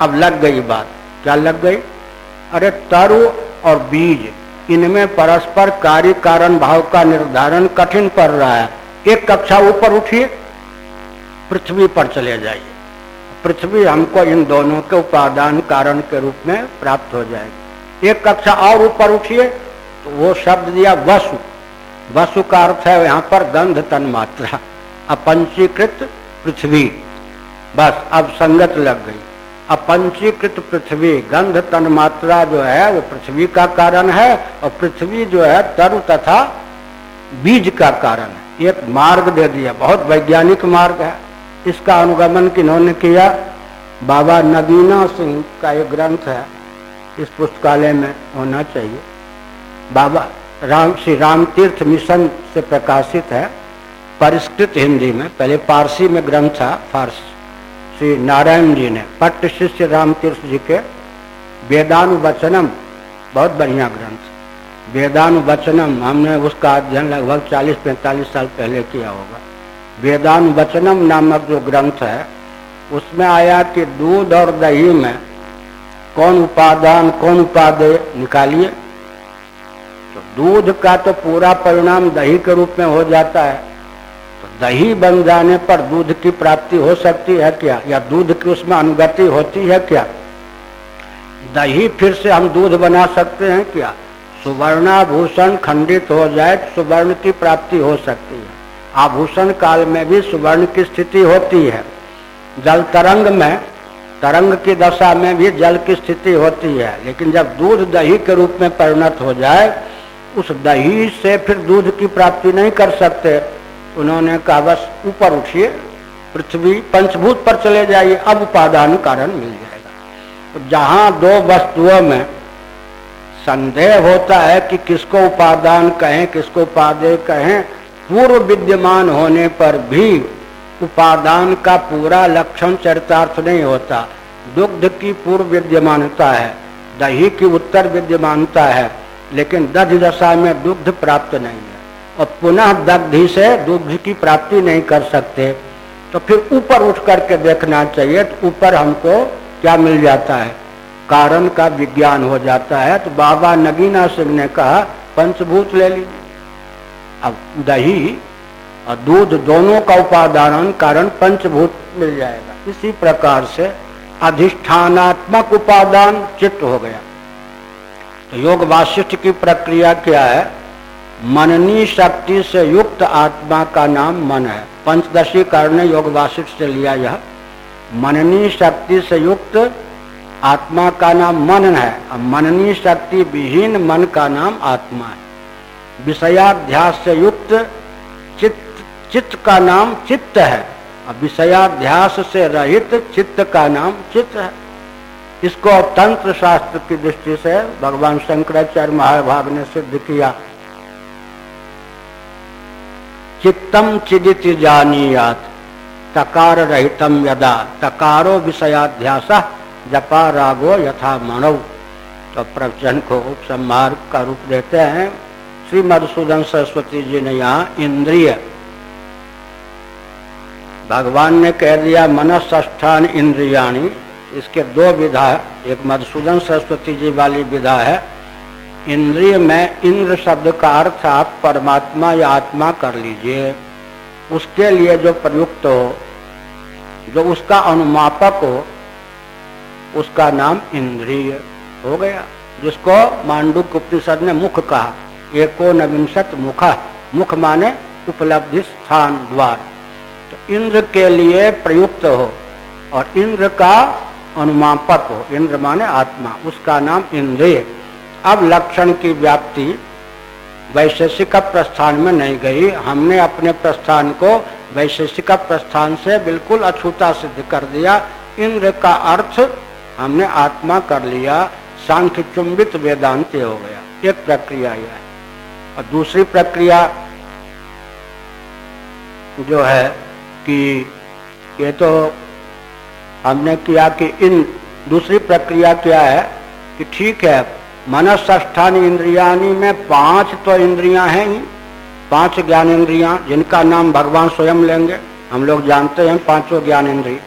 अब लग गई बात। क्या लग गई? अरे तरु और बीज, इनमें परस्पर कार्य कारण भाव का निर्धारण कठिन पड़ रहा है। एक कक्षा ऊपर उठिए, पृथ्वी पर चले जाइए। पृथ्वी हमको इन दोनों के उपादान कारण के रूप में प्राप्त हो जाएगी। एक कक्षा और ऊपर उठिए तो वो शब्द दिया वसु। वसु का अर्थ है यहाँ पर गंध तन मात्रा, अपंचीकृत पृथ्वी। बस अब संगत लग गई। अपंचीकृत पृथ्वी, गंध तन मात्रा जो है, वो पृथ्वी का कारण है और पृथ्वी जो है तरु तथा बीज का कारण है। एक मार्ग दे दिया, बहुत वैज्ञानिक मार्ग है। इसका अनुगमन किन्होंने किया? बाबा नगीना सिंह का एक ग्रंथ है, इस पुस्तकालय में होना चाहिए। बाबा राम, श्री राम तीर्थ मिशन से प्रकाशित है, परिष्कृत हिंदी में, पहले पारसी में ग्रंथ था, फारसी। श्री नारायण जी ने, पट्ट शिष्य राम तीर्थ जी के वेदानुवचनम, बहुत बढ़िया ग्रंथ। वेदानुवचनम, हमने उसका अध्ययन लगभग 40-45 साल पहले किया होगा। वेदानुवचनम नामक जो ग्रंथ है, उसमें आया कि दूध और दही में कौन उपादान, कौन उपादेय, निकालिए। दूध का तो पूरा परिणाम दही के रूप में हो जाता है। तो दही बन जाने पर दूध की प्राप्ति हो सकती है क्या? या दूध की उसमें अनुगति होती है क्या? दही फिर से हम दूध बना सकते हैं क्या? सुवर्णाभूषण खंडित हो जाए तो सुवर्ण की प्राप्ति हो सकती है। आभूषण काल में भी सुवर्ण की स्थिति होती है। जल तरंग में, तरंग की दशा में भी जल की स्थिति होती है। लेकिन जब दूध दही के रूप में परिणत हो जाए उस दही से फिर दूध की प्राप्ति नहीं कर सकते। उन्होंने कहा, बस ऊपर उठिए, पृथ्वी पंचभूत पर चले जाइए, अब उपादान कारण मिल जाएगा। तो जहाँ दो वस्तुओं में संदेह होता है कि किसको उपादान कहें, किसको उपादेय कहें, पूर्व विद्यमान होने पर भी उपादान का पूरा लक्षण चरितार्थ नहीं होता। दुग्ध की पूर्व विद्यमानता है, दही की उत्तर विद्यमानता है लेकिन दध दशा में दुग्ध प्राप्त नहीं है। और पुनः दग्धि से दुग्ध की प्राप्ति नहीं कर सकते। तो फिर ऊपर उठ करके देखना चाहिए तो ऊपर हमको क्या मिल जाता है? कारण का विज्ञान हो जाता है। तो बाबा नगीना सिंह ने कहा, पंचभूत ले ली। अब दही और दूध दोनों का उपादान, कारण पंचभूत मिल जाएगा। इसी प्रकार से अधिष्ठानात्मक उपादान चित्त हो गया। तो योग वाशिष्ठ की प्रक्रिया क्या है? मननी शक्ति से युक्त आत्मा का नाम मन है। पंचदशी कारण योग वाशिष्ठ से लिया यह। मननी शक्ति से युक्त आत्मा का नाम मन है। और मननी शक्ति विहीन मन का नाम आत्मा है। विषयाध्यास से युक्त चित्त चित्त का नाम चित्त है। और विषयाध्यास से रहित चित्त का नाम चित्त है। इसको तंत्र शास्त्र की दृष्टि से भगवान शंकराचार्य महाभाग ने सिद्ध किया। चित्तम चिदित जानीयात तकार रहितम यदा, तकारो विषयाध्यास जपा रागो यथा मानव तो प्रवचन को उपसंहार का रूप देते हैं श्री मधुसूदन सरस्वती जी ने यहाँ इंद्रिय। भगवान ने कह दिया मनस्थान इंद्रियाणी इसके दो विधा एक मधुसूदन सरस्वती जी वाली विधा है। इंद्रिय में इंद्र शब्द का अर्थ आप परमात्मा या आत्मा कर लीजिए। उसके लिए जो प्रयुक्त हो, जो उसका अनुमापक हो, उसका नाम इंद्रिय हो गया। जिसको मांडुक उपनिषद ने मुख कहा। एको नविंशत मुख मुख माने उपलब्धि स्थान द्वार। तो इंद्र के लिए प्रयुक्त हो और इंद्र का अनुमापक हो इंद्र माने आत्मा, उसका नाम इंद्रिय। अब लक्षण की व्याप्ति वैशेषिक प्रस्थान में नहीं गई। हमने अपने प्रस्थान को वैशेषिक प्रस्थान से बिल्कुल अछूता सिद्ध कर दिया। इंद्र का अर्थ हमने आत्मा कर लिया। सांख्य चुंबित वेदांत हो गया। एक प्रक्रिया यह है। और दूसरी प्रक्रिया जो है कि ये तो हमने किया कि इन दूसरी प्रक्रिया क्या है कि ठीक है मनस्थान इंद्रियानी में पाँच तो इंद्रियाँ हैं ही, पाँच ज्ञान इंद्रियाँ, जिनका नाम भगवान स्वयं लेंगे। हम लोग जानते हैं पाँचों ज्ञान इंद्रिय।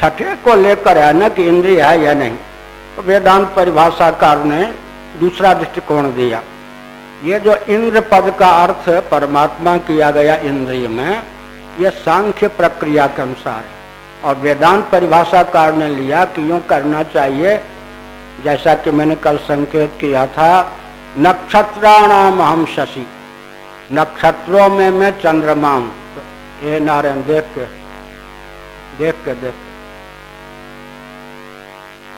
छठे को लेकर है न कि इंद्रिय है या नहीं? तो वेदांत परिभाषाकार ने दूसरा दृष्टिकोण दिया। ये जो इंद्र पद का अर्थ परमात्मा किया गया इंद्रिय में यह सांख्य प्रक्रिया के अनुसार है। और वेदांत परिभाषाकार ने लिया कि यूँ करना चाहिए। जैसा कि मैंने कल संकेत किया था, नक्षत्राणाम हम शशि। नक्षत्रों में मैं चंद्रमा हूँ। ये नारायण, देख के देख के, देख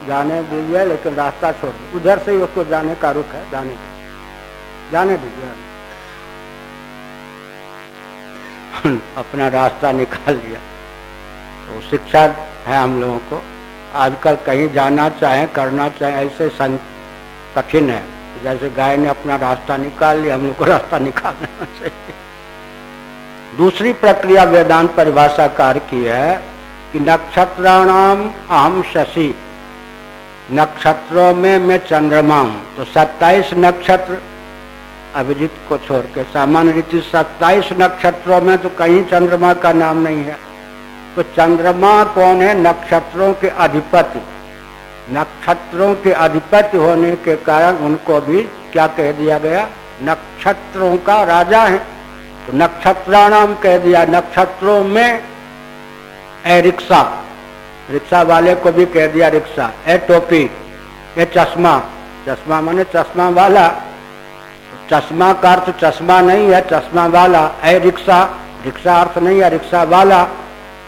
जाने दीजिए, लेकिन रास्ता छोड़ उधर से ही उसको जाने का रुख है, जाने जाने दीजिए। अपना रास्ता निकाल लिया। तो शिक्षा है हम लोगों को। आजकल कहीं जाना चाहे, करना चाहे, ऐसे कठिन है। जैसे गाय ने अपना रास्ता निकाल लिया, हम लोग को रास्ता निकालना चाहिए। दूसरी प्रक्रिया वेदांत परिभाषा कार्य की है कि नक्षत्राणाम अहम शशि। नक्षत्रों में मैं चंद्रमा हूँ। तो 27 नक्षत्र अभिजीत को छोड़ के सामान्य रीति 27 नक्षत्रों में तो कहीं चंद्रमा का नाम नहीं है। तो चंद्रमा कौन है? नक्षत्रों के अधिपति। नक्षत्रों के अधिपति होने के कारण उनको भी क्या कह दिया गया? नक्षत्रों का राजा है। तो नक्षत्राणाम कह दिया, नक्षत्रों में ए रिक्शा। रिक्शा वाले को भी कह दिया रिक्शा, ए टोपी, ए चश्मा। चश्मा माने चश्मा वाला। चश्मा का अर्थ चश्मा नहीं है, चश्मा वाला, ए रिक्शा। रिक्शा अर्थ नहीं है, रिक्शा वाला।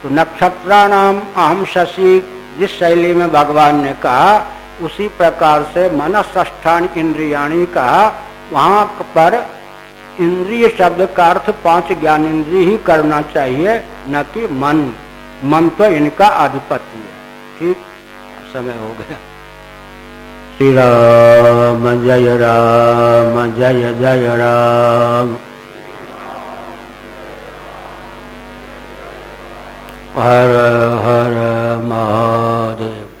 तो नक्षत्राणाम अहम शशि। जिस शैली में भगवान ने कहा, उसी प्रकार से मनस्थान इंद्रियाणी कहा। वहाँ पर इंद्रिय शब्द का अर्थ पाँच ज्ञान इंद्रिय ही करना चाहिए, न कि मन। मन तो इनका अधिपति है। ठीक? समय हो गया। श्री राम जय राम, जय जय राम। हर हर महादेव।